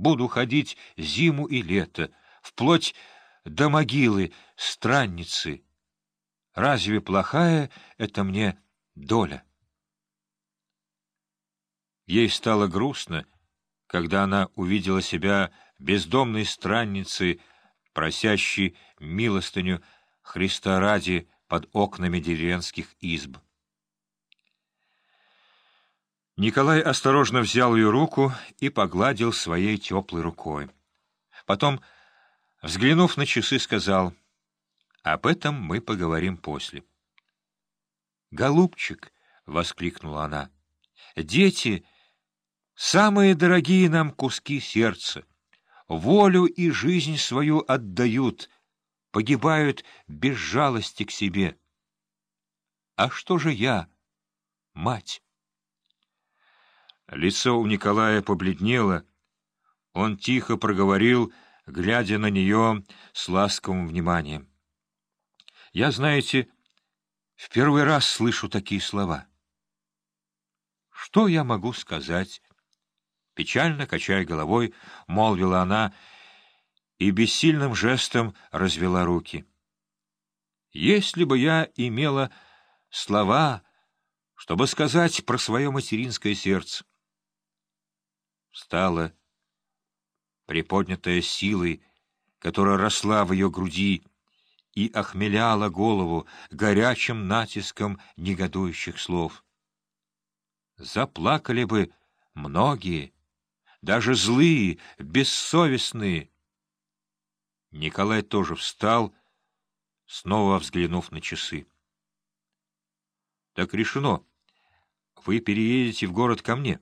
буду ходить зиму и лето, вплоть до могилы странницы. Разве плохая это мне доля? Ей стало грустно, когда она увидела себя бездомной странницей, просящей милостыню Христа ради под окнами деревенских изб. Николай осторожно взял ее руку и погладил своей теплой рукой. Потом, взглянув на часы, сказал, «Об этом мы поговорим после». «Голубчик!» — воскликнула она. «Дети Самые дорогие нам куски сердца, волю и жизнь свою отдают, погибают без жалости к себе. А что же я, мать? Лицо у Николая побледнело. Он тихо проговорил, глядя на нее с ласковым вниманием. — Я, знаете, в первый раз слышу такие слова. Что я могу сказать? Печально, качая головой, молвила она и бессильным жестом развела руки. «Если бы я имела слова, чтобы сказать про свое материнское сердце...» Встала, приподнятая силой, которая росла в ее груди, и охмеляла голову горячим натиском негодующих слов. Заплакали бы многие, даже злые, бессовестные. Николай тоже встал, снова взглянув на часы. — Так решено. Вы переедете в город ко мне.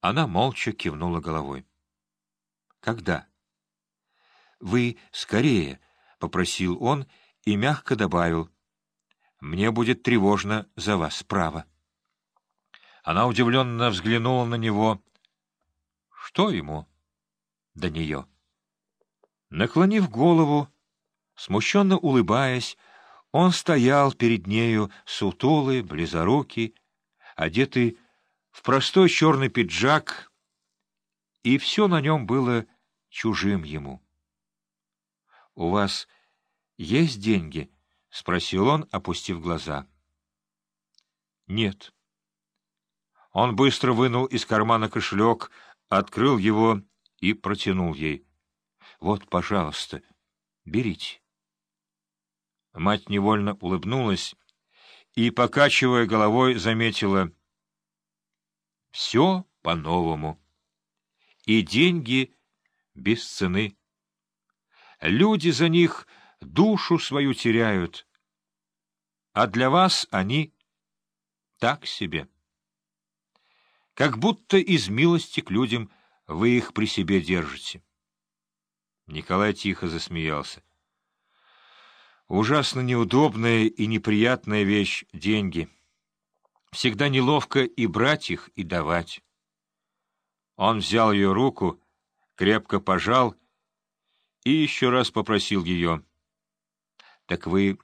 Она молча кивнула головой. — Когда? — Вы скорее, — попросил он и мягко добавил. — Мне будет тревожно за вас, право. Она удивленно взглянула на него. Что ему до нее? Наклонив голову, смущенно улыбаясь, он стоял перед нею, сутулый, близорукий, одетый в простой черный пиджак, и все на нем было чужим ему. — У вас есть деньги? — спросил он, опустив глаза. — Нет. Он быстро вынул из кармана кошелек, открыл его и протянул ей. — Вот, пожалуйста, берите. Мать невольно улыбнулась и, покачивая головой, заметила. — Все по-новому. И деньги без цены. Люди за них душу свою теряют, а для вас они так себе как будто из милости к людям вы их при себе держите. Николай тихо засмеялся. Ужасно неудобная и неприятная вещь — деньги. Всегда неловко и брать их, и давать. Он взял ее руку, крепко пожал и еще раз попросил ее. — Так вы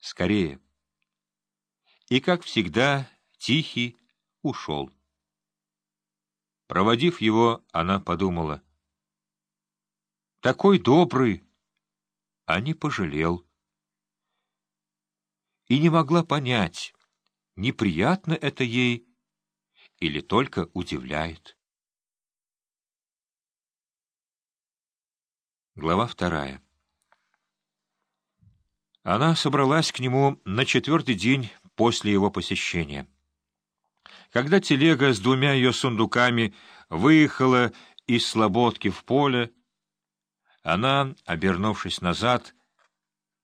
скорее. И, как всегда, тихий ушел. Проводив его, она подумала. Такой добрый, а не пожалел. И не могла понять, неприятно это ей или только удивляет. Глава вторая Она собралась к нему на четвертый день после его посещения. Когда телега с двумя ее сундуками выехала из слободки в поле, она, обернувшись назад,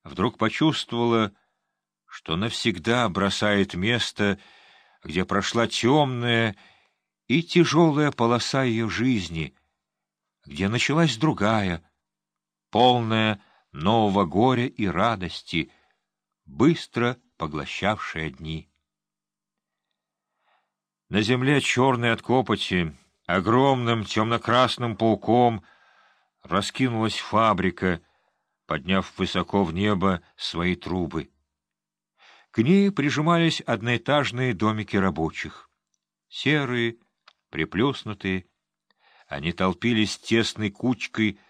вдруг почувствовала, что навсегда бросает место, где прошла темная и тяжелая полоса ее жизни, где началась другая, полная нового горя и радости, быстро поглощавшая дни. На земле черной от копоти, огромным темно-красным пауком, раскинулась фабрика, подняв высоко в небо свои трубы. К ней прижимались одноэтажные домики рабочих. Серые, приплюснутые, Они толпились тесной кучкой